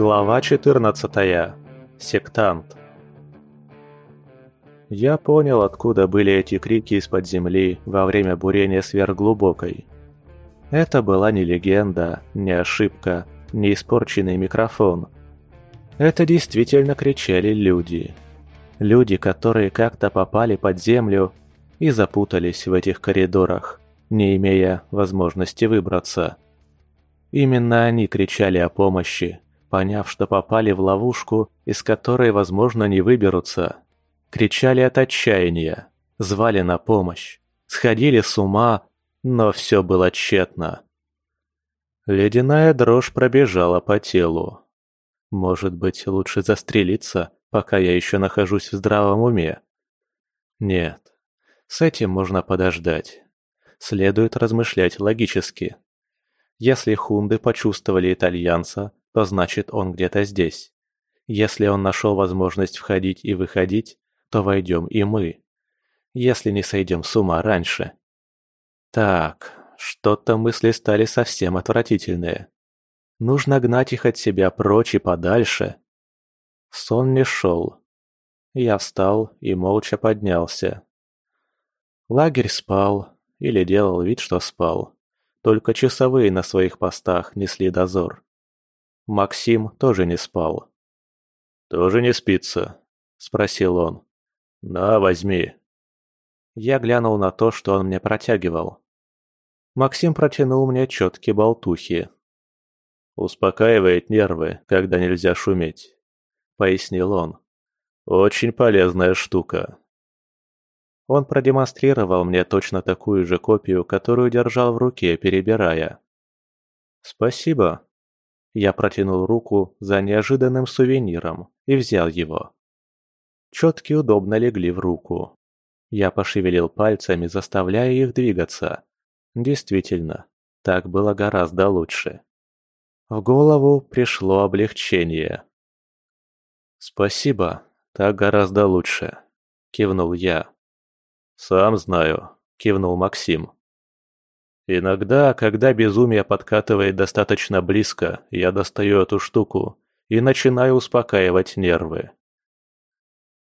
Глава 14. Сектант. Я понял, откуда были эти крики из-под земли во время бурения сверхглубокой. Это была не легенда, не ошибка, не испорченный микрофон. Это действительно кричали люди. Люди, которые как-то попали под землю и запутались в этих коридорах, не имея возможности выбраться. Именно они кричали о помощи, поняв, что попали в ловушку, из которой, возможно, не выберутся. Кричали от отчаяния, звали на помощь, сходили с ума, но все было тщетно. Ледяная дрожь пробежала по телу. Может быть, лучше застрелиться, пока я еще нахожусь в здравом уме? Нет, с этим можно подождать. Следует размышлять логически. Если хунды почувствовали итальянца, то значит он где-то здесь. Если он нашел возможность входить и выходить, то войдем и мы. Если не сойдем с ума раньше. Так, что-то мысли стали совсем отвратительные. Нужно гнать их от себя прочь и подальше. Сон не шел. Я встал и молча поднялся. Лагерь спал, или делал вид, что спал. Только часовые на своих постах несли дозор. Максим тоже не спал. «Тоже не спится?» – спросил он. «На, возьми». Я глянул на то, что он мне протягивал. Максим протянул мне четкие болтухи. «Успокаивает нервы, когда нельзя шуметь», – пояснил он. «Очень полезная штука». Он продемонстрировал мне точно такую же копию, которую держал в руке, перебирая. «Спасибо». Я протянул руку за неожиданным сувениром и взял его. Четки удобно легли в руку. Я пошевелил пальцами, заставляя их двигаться. Действительно, так было гораздо лучше. В голову пришло облегчение. «Спасибо, так гораздо лучше», — кивнул я. «Сам знаю», – кивнул Максим. «Иногда, когда безумие подкатывает достаточно близко, я достаю эту штуку и начинаю успокаивать нервы».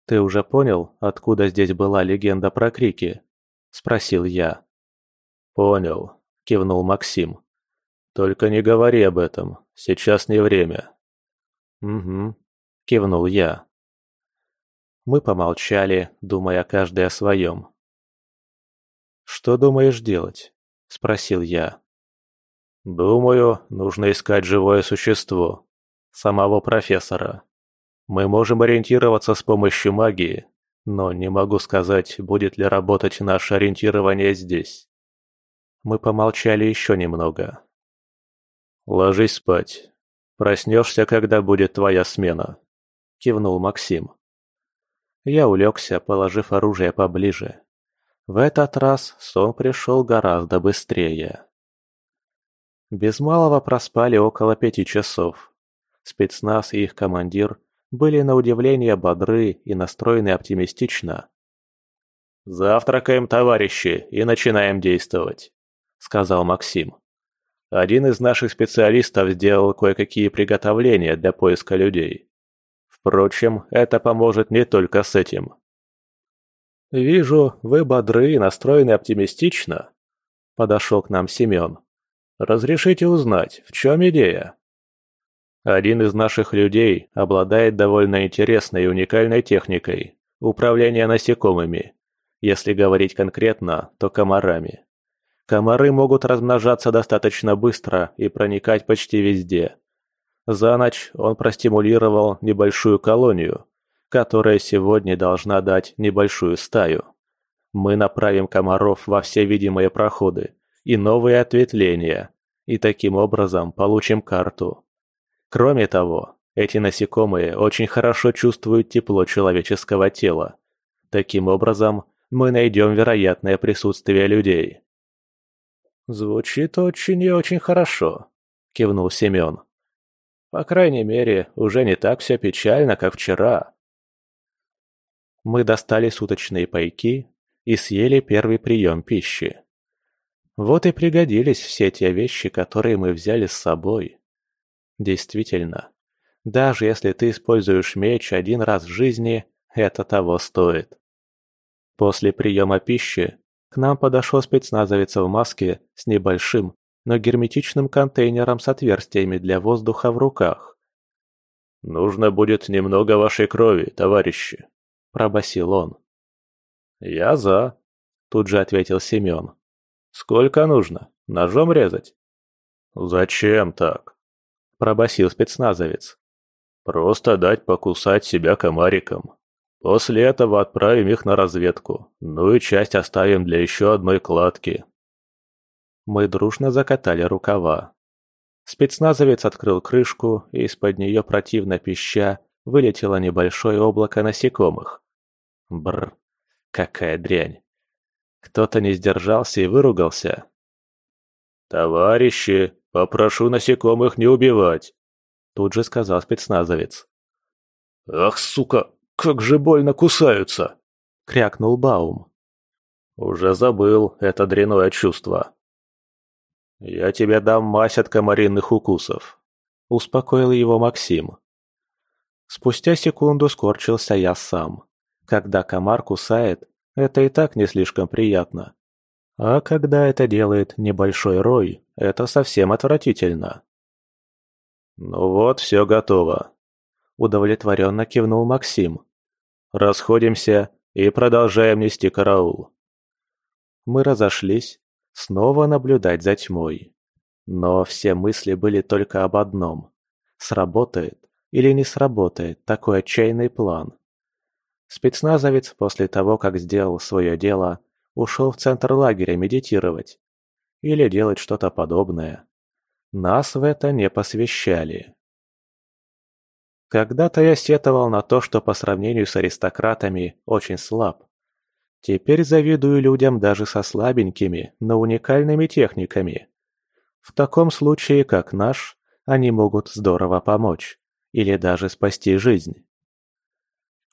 «Ты уже понял, откуда здесь была легенда про крики?» – спросил я. «Понял», – кивнул Максим. «Только не говори об этом, сейчас не время». «Угу», – кивнул я. Мы помолчали, думая каждый о своем. «Что думаешь делать?» – спросил я. «Думаю, нужно искать живое существо. Самого профессора. Мы можем ориентироваться с помощью магии, но не могу сказать, будет ли работать наше ориентирование здесь». Мы помолчали еще немного. «Ложись спать. Проснешься, когда будет твоя смена», – кивнул Максим. Я улегся, положив оружие поближе. В этот раз сон пришел гораздо быстрее. Без малого проспали около пяти часов. Спецназ и их командир были на удивление бодры и настроены оптимистично. «Завтракаем, товарищи, и начинаем действовать», — сказал Максим. «Один из наших специалистов сделал кое-какие приготовления для поиска людей. Впрочем, это поможет не только с этим. «Вижу, вы бодры и настроены оптимистично», – подошел к нам Семен. «Разрешите узнать, в чем идея?» Один из наших людей обладает довольно интересной и уникальной техникой управления насекомыми. Если говорить конкретно, то комарами. Комары могут размножаться достаточно быстро и проникать почти везде. За ночь он простимулировал небольшую колонию, которая сегодня должна дать небольшую стаю. Мы направим комаров во все видимые проходы и новые ответвления, и таким образом получим карту. Кроме того, эти насекомые очень хорошо чувствуют тепло человеческого тела. Таким образом, мы найдем вероятное присутствие людей. «Звучит очень и очень хорошо», – кивнул Семен. «По крайней мере, уже не так все печально, как вчера». Мы достали суточные пайки и съели первый прием пищи. Вот и пригодились все те вещи, которые мы взяли с собой. Действительно, Даже если ты используешь меч один раз в жизни, это того стоит. После приема пищи к нам подошел спецназовец в маске с небольшим, но герметичным контейнером с отверстиями для воздуха в руках. «Нужно будет немного вашей крови, товарищи», – пробасил он. «Я за», – тут же ответил Семен. «Сколько нужно? Ножом резать?» «Зачем так?» – пробасил спецназовец. «Просто дать покусать себя комариком. После этого отправим их на разведку, ну и часть оставим для еще одной кладки». Мы дружно закатали рукава. Спецназовец открыл крышку, и из-под нее противно пища вылетело небольшое облако насекомых. Бррр, какая дрянь. Кто-то не сдержался и выругался. «Товарищи, попрошу насекомых не убивать», — тут же сказал спецназовец. «Ах, сука, как же больно кусаются!» — крякнул Баум. «Уже забыл это дряное чувство». «Я тебе дам мазь от комаринных укусов», — успокоил его Максим. Спустя секунду скорчился я сам. Когда комар кусает, это и так не слишком приятно. А когда это делает небольшой рой, это совсем отвратительно. «Ну вот, все готово», — удовлетворенно кивнул Максим. «Расходимся и продолжаем нести караул». Мы разошлись, снова наблюдать за тьмой. Но все мысли были только об одном. Сработает или не сработает такой отчаянный план. Спецназовец после того, как сделал свое дело, ушел в центр лагеря медитировать. Или делать что-то подобное. Нас в это не посвящали. Когда-то я сетовал на то, что по сравнению с аристократами очень слаб. Теперь завидую людям даже со слабенькими, но уникальными техниками. В таком случае, как наш, они могут здорово помочь. Или даже спасти жизнь.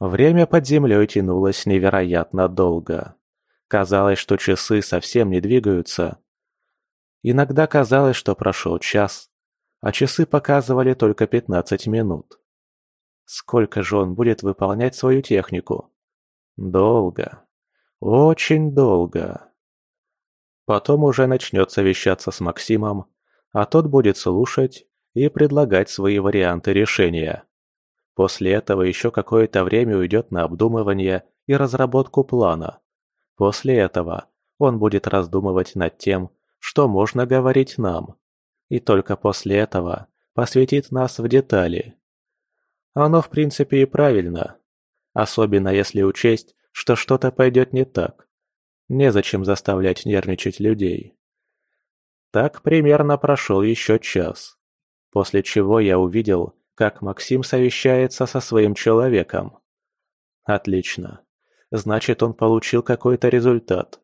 Время под землей тянулось невероятно долго. Казалось, что часы совсем не двигаются. Иногда казалось, что прошел час, а часы показывали только 15 минут. Сколько же он будет выполнять свою технику? Долго. Очень долго. Потом уже начнет совещаться с Максимом, а тот будет слушать и предлагать свои варианты решения. После этого еще какое-то время уйдет на обдумывание и разработку плана. После этого он будет раздумывать над тем, что можно говорить нам. И только после этого посвятит нас в детали. Оно в принципе и правильно. Особенно если учесть, что что-то пойдет не так. Незачем заставлять нервничать людей. Так примерно прошел еще час. После чего я увидел, как Максим совещается со своим человеком. Отлично. Значит, он получил какой-то результат.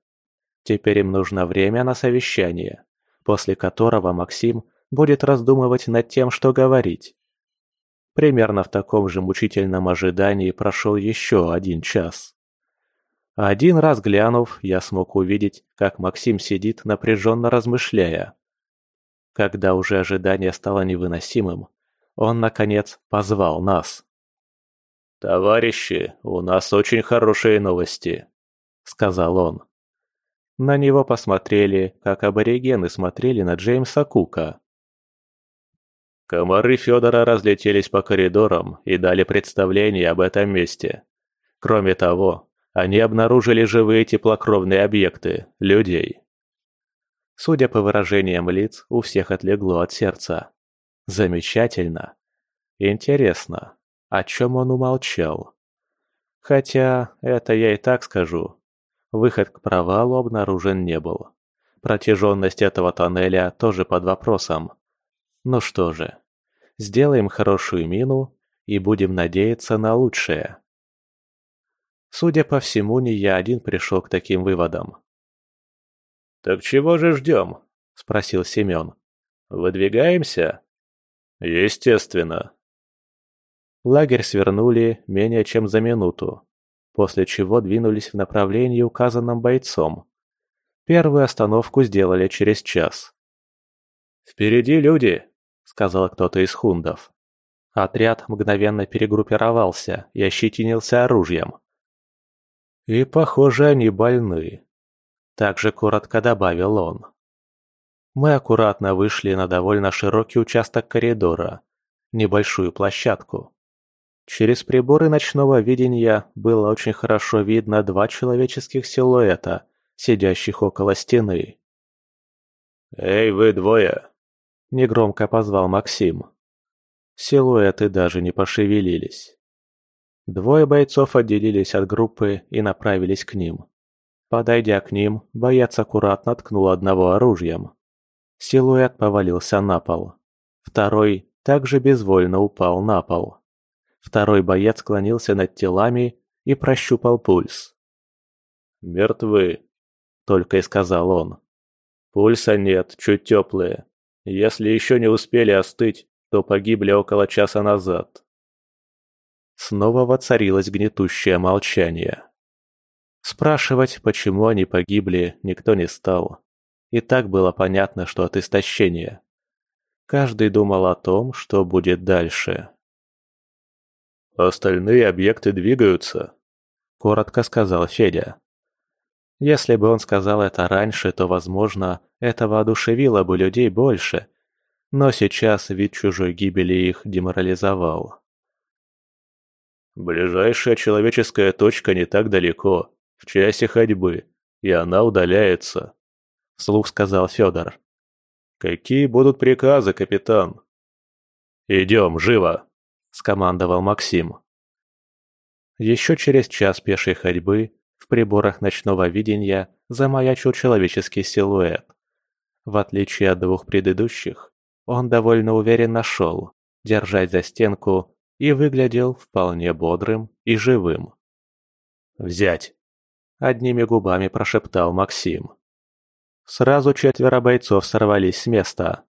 Теперь им нужно время на совещание, после которого Максим будет раздумывать над тем, что говорить. Примерно в таком же мучительном ожидании прошел еще один час. Один раз глянув, я смог увидеть, как Максим сидит, напряженно размышляя. Когда уже ожидание стало невыносимым, он, наконец, позвал нас. «Товарищи, у нас очень хорошие новости», — сказал он. На него посмотрели, как аборигены смотрели на Джеймса Кука. Комары Федора разлетелись по коридорам и дали представление об этом месте. Кроме того, они обнаружили живые теплокровные объекты, людей. Судя по выражениям лиц, у всех отлегло от сердца. Замечательно. Интересно, о чем он умолчал? Хотя, это я и так скажу. Выход к провалу обнаружен не был. Протяженность этого тоннеля тоже под вопросом. Ну что же, сделаем хорошую мину и будем надеяться на лучшее. Судя по всему, не я один пришел к таким выводам. «Так чего же ждем?» – спросил Семен. «Выдвигаемся?» Естественно. Лагерь свернули менее чем за минуту, после чего двинулись в направлении, указанном бойцом. Первую остановку сделали через час. «Впереди люди!» — сказал кто-то из хундов. Отряд мгновенно перегруппировался и ощетинился оружием. «И, похоже, они больны», – также коротко добавил он. Мы аккуратно вышли на довольно широкий участок коридора, небольшую площадку. Через приборы ночного видения было очень хорошо видно два человеческих силуэта, сидящих около стены. «Эй, вы двое!» – негромко позвал Максим. Силуэты даже не пошевелились. Двое бойцов отделились от группы и направились к ним. Подойдя к ним, боец аккуратно ткнул одного оружием. Силуэт повалился на пол. Второй также безвольно упал на пол. Второй боец склонился над телами и прощупал пульс. «Мертвы», — только и сказал он. «Пульса нет, чуть теплые. Если еще не успели остыть, то погибли около часа назад». Снова воцарилось гнетущее молчание. Спрашивать, почему они погибли, никто не стал. И так было понятно, что от истощения. Каждый думал о том, что будет дальше. «Остальные объекты двигаются», — коротко сказал Федя. Если бы он сказал это раньше, то, возможно, это воодушевило бы людей больше. Но сейчас вид чужой гибели их деморализовал. «Ближайшая человеческая точка не так далеко, в часе ходьбы, и она удаляется», вслух сказал Федор. «Какие будут приказы, капитан?» «Идем, живо!» – скомандовал Максим. Еще через час пешей ходьбы в приборах ночного видения замаячил человеческий силуэт. В отличие от двух предыдущих, он довольно уверенно шел, держась за стенку, и выглядел вполне бодрым и живым. «Взять!» – одними губами прошептал Максим. Сразу четверо бойцов сорвались с места.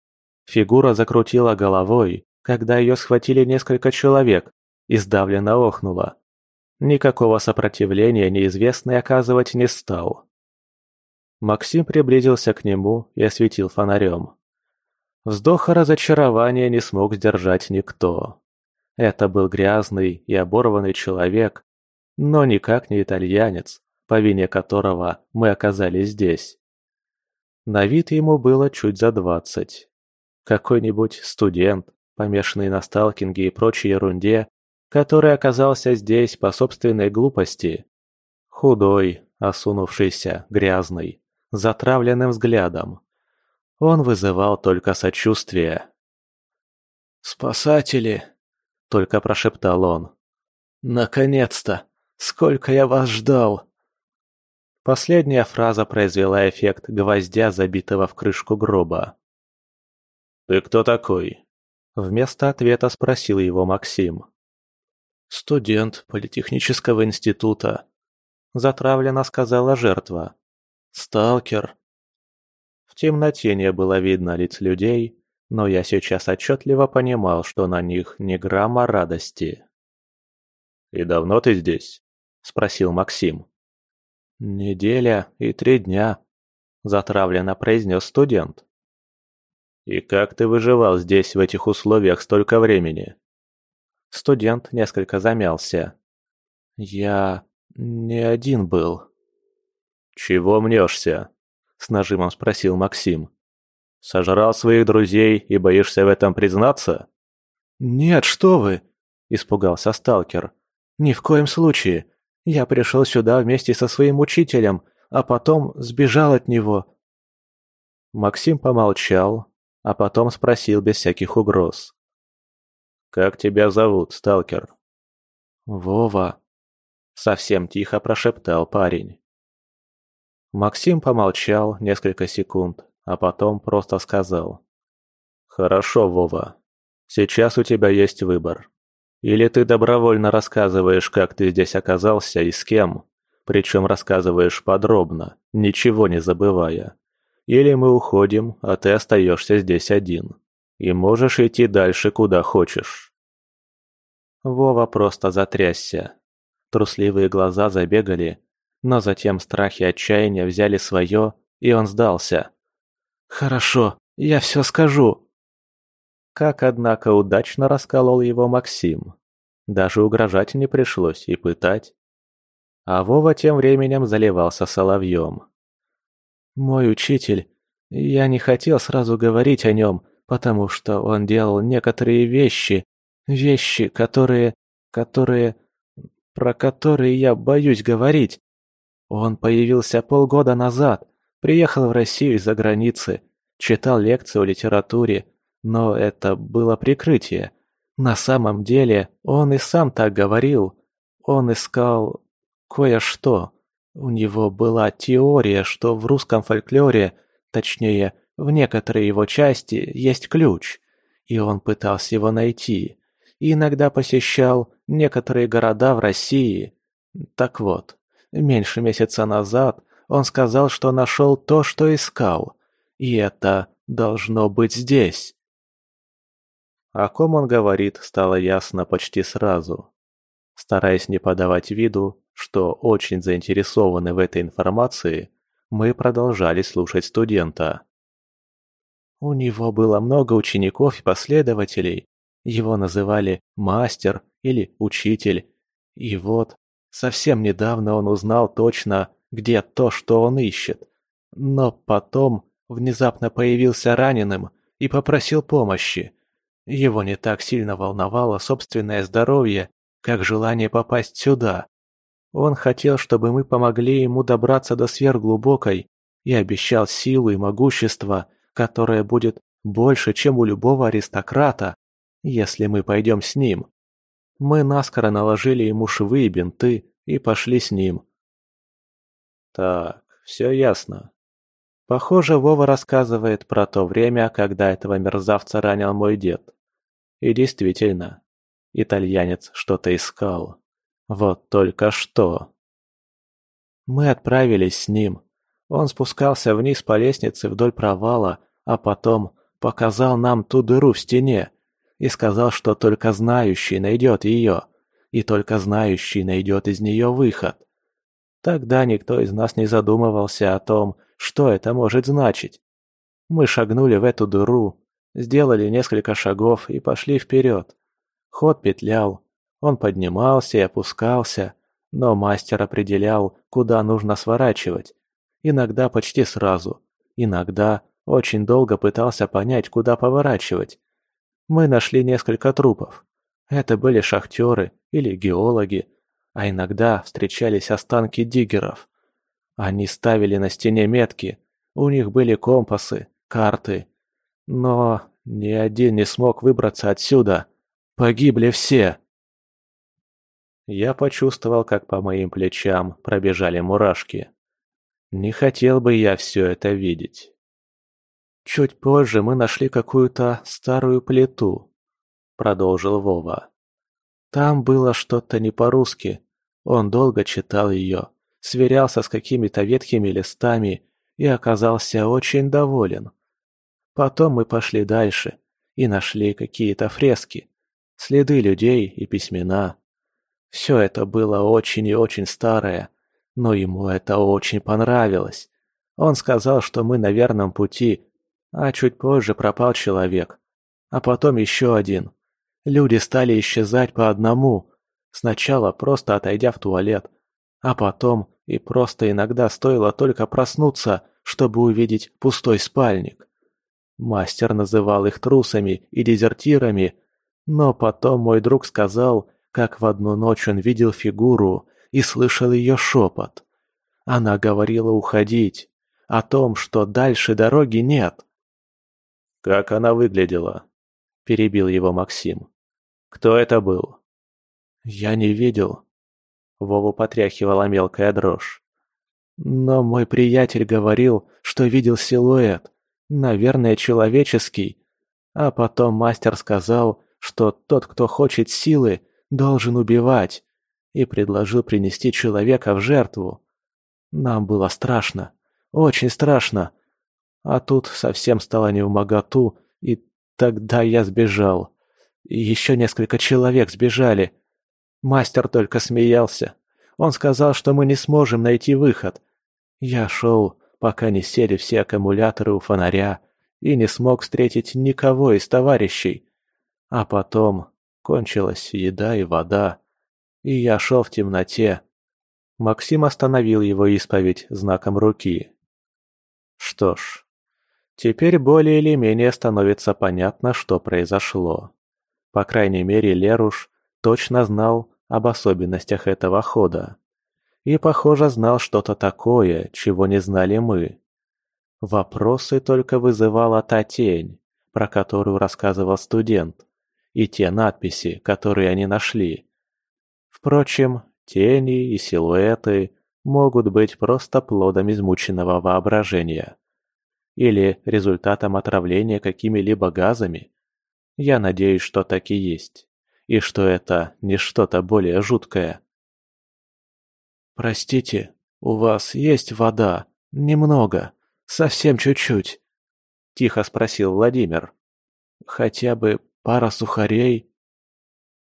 Фигура закрутила головой, когда ее схватили несколько человек, и сдавленно охнула. Никакого сопротивления неизвестный оказывать не стал. Максим приблизился к нему и осветил фонарем. Вздоха разочарования не смог сдержать никто. Это был грязный и оборванный человек, но никак не итальянец, по вине которого мы оказались здесь. На вид ему было чуть за двадцать. Какой-нибудь студент, помешанный на сталкинге и прочей ерунде, который оказался здесь по собственной глупости. Худой, осунувшийся, грязный, затравленным взглядом. Он вызывал только сочувствие. «Спасатели!» — только прошептал он. «Наконец-то! Сколько я вас ждал!» Последняя фраза произвела эффект гвоздя, забитого в крышку гроба. «Ты кто такой?» Вместо ответа спросил его Максим. «Студент Политехнического института», — затравленно сказала жертва. «Сталкер». В темноте не было видно лиц людей, но я сейчас отчетливо понимал, что на них ни грамма радости. «И давно ты здесь?» — спросил Максим. «Неделя и три дня», – затравленно произнес студент. «И как ты выживал здесь в этих условиях столько времени?» Студент несколько замялся. «Я не один был». «Чего мнешься?» – с нажимом спросил Максим. «Сожрал своих друзей и боишься в этом признаться?» «Нет, что вы!» – испугался сталкер. «Ни в коем случае. Я пришел сюда вместе со своим учителем, а потом сбежал от него». Максим помолчал, а потом спросил без всяких угроз. «Как тебя зовут, сталкер?» «Вова», — совсем тихо прошептал парень. Максим помолчал несколько секунд, а потом просто сказал. «Хорошо, Вова. Сейчас у тебя есть выбор. Или ты добровольно рассказываешь, как ты здесь оказался и с кем, причем рассказываешь подробно, ничего не забывая. Или мы уходим, а ты остаешься здесь один. И можешь идти дальше, куда хочешь. Вова просто затрясся. Трусливые глаза забегали, но затем страх и отчаяние взяли свое, и он сдался. «Хорошо, я все скажу», Как, однако, удачно расколол его Максим. Даже угрожать не пришлось и пытать. А Вова тем временем заливался соловьем. «Мой учитель, я не хотел сразу говорить о нем, потому что он делал некоторые вещи, вещи, которые, которые, про которые я боюсь говорить. Он появился полгода назад, приехал в Россию из-за границы, читал лекции о литературе, но это было прикрытие. На самом деле он и сам так говорил. Он искал кое-что. У него была теория, что в русском фольклоре, точнее, в некоторой его части, есть ключ, и он пытался его найти. И иногда посещал некоторые города в России. Так вот, меньше месяца назад он сказал, что нашел то, что искал. И это должно быть здесь. О ком он говорит, стало ясно почти сразу. Стараясь не подавать виду, что очень заинтересованы в этой информации, мы продолжали слушать студента. У него было много учеников и последователей. Его называли мастер или учитель. И вот, совсем недавно он узнал точно, где то, что он ищет. Но потом внезапно появился раненым и попросил помощи. Его не так сильно волновало собственное здоровье, как желание попасть сюда. Он хотел, чтобы мы помогли ему добраться до сверхглубокой и обещал силу и могущество, которое будет больше, чем у любого аристократа, если мы пойдем с ним. Мы наскоро наложили ему швы и бинты и пошли с ним. Так, все ясно. Похоже, Вова рассказывает про то время, когда этого мерзавца ранил мой дед. И действительно, итальянец что-то искал. Вот только что. Мы отправились с ним. Он спускался вниз по лестнице вдоль провала, а потом показал нам ту дыру в стене и сказал, что только знающий найдет ее, и только знающий найдет из нее выход. Тогда никто из нас не задумывался о том, что это может значить. Мы шагнули в эту дыру, сделали несколько шагов и пошли вперед. Ход петлял, он поднимался и опускался, но мастер определял, куда нужно сворачивать. Иногда почти сразу, иногда очень долго пытался понять, куда поворачивать. Мы нашли несколько трупов. Это были шахтеры или геологи, а иногда встречались останки диггеров. Они ставили на стене метки, у них были компасы, карты. Но ни один не смог выбраться отсюда. Погибли все. Я почувствовал, как по моим плечам пробежали мурашки. Не хотел бы я все это видеть. Чуть позже мы нашли какую-то старую плиту, продолжил Вова. Там было что-то не по-русски. Он долго читал ее, сверялся с какими-то ветхими листами и оказался очень доволен. Потом мы пошли дальше и нашли какие-то фрески, следы людей и письмена. Все это было очень и очень старое, но ему это очень понравилось. Он сказал, что мы на верном пути, а чуть позже пропал человек. А потом еще один. Люди стали исчезать по одному. Сначала просто отойдя в туалет, а потом и просто иногда стоило только проснуться, чтобы увидеть пустой спальник. Мастер называл их трусами и дезертирами, но потом мой друг сказал, как в одну ночь он видел фигуру и слышал ее шепот. Она говорила уходить, о том, что дальше дороги нет. «Как она выглядела?» – перебил его Максим. «Кто это был?» «Я не видел». Вову потряхивала мелкая дрожь. «Но мой приятель говорил, что видел силуэт, наверное, человеческий. А потом мастер сказал, что тот, кто хочет силы, должен убивать, и предложил принести человека в жертву. Нам было страшно, очень страшно, а тут совсем стало не в моготу, и тогда я сбежал. Еще несколько человек сбежали. Мастер только смеялся. Он сказал, что мы не сможем найти выход. Я шел, пока не сели все аккумуляторы у фонаря, и не смог встретить никого из товарищей. А потом кончилась еда и вода, и я шел в темноте. Максим остановил его исповедь знаком руки. Что ж, теперь более или менее становится понятно, что произошло. По крайней мере, Леруш точно знал об особенностях этого хода. И, похоже, знал что-то такое, чего не знали мы. Вопросы только вызывала та тень, про которую рассказывал студент, и те надписи, которые они нашли. Впрочем, тени и силуэты могут быть просто плодом измученного воображения. Или результатом отравления какими-либо газами. Я надеюсь, что так и есть. И что это не что-то более жуткое. «Простите, у вас есть вода? Немного?» Совсем чуть-чуть. Тихо спросил Владимир. Хотя бы пара сухарей?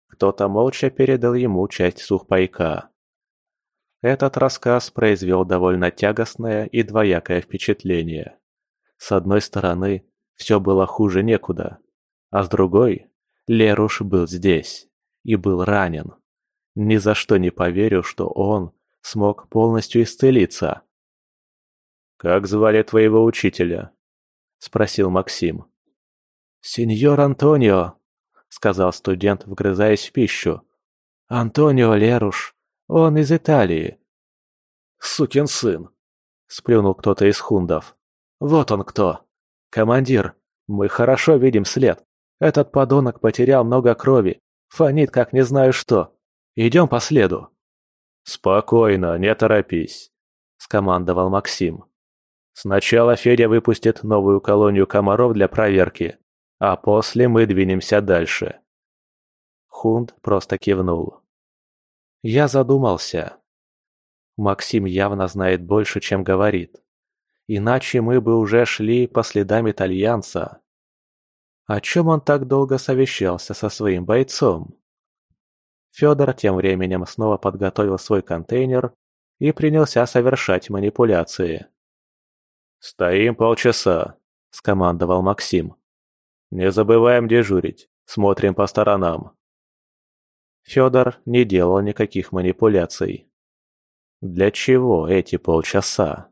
Кто-то молча передал ему часть сухпайка. Этот рассказ произвел довольно тягостное и двоякое впечатление. С одной стороны, все было хуже некуда, а с другой, Леруш был здесь и был ранен. Ни за что не поверю, что он смог полностью исцелиться. «Как звали твоего учителя?» – спросил Максим. «Сеньор Антонио», – сказал студент, вгрызаясь в пищу. «Антонио Леруш. Он из Италии». «Сукин сын!» – сплюнул кто-то из хундов. «Вот он кто! Командир, мы хорошо видим след. Этот подонок потерял много крови, фонит как не знаю что. Идем по следу». «Спокойно, не торопись», – скомандовал Максим. Сначала Федя выпустит новую колонию комаров для проверки, а после мы двинемся дальше. Хунд просто кивнул. Я задумался. Максим явно знает больше, чем говорит. Иначе мы бы уже шли по следам итальянца. О чем он так долго совещался со своим бойцом? Федор тем временем снова подготовил свой контейнер и принялся совершать манипуляции. «Стоим полчаса», — скомандовал Максим. «Не забываем дежурить, смотрим по сторонам». Федор не делал никаких манипуляций. Для чего эти полчаса?